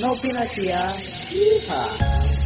No Pinasia. Iha!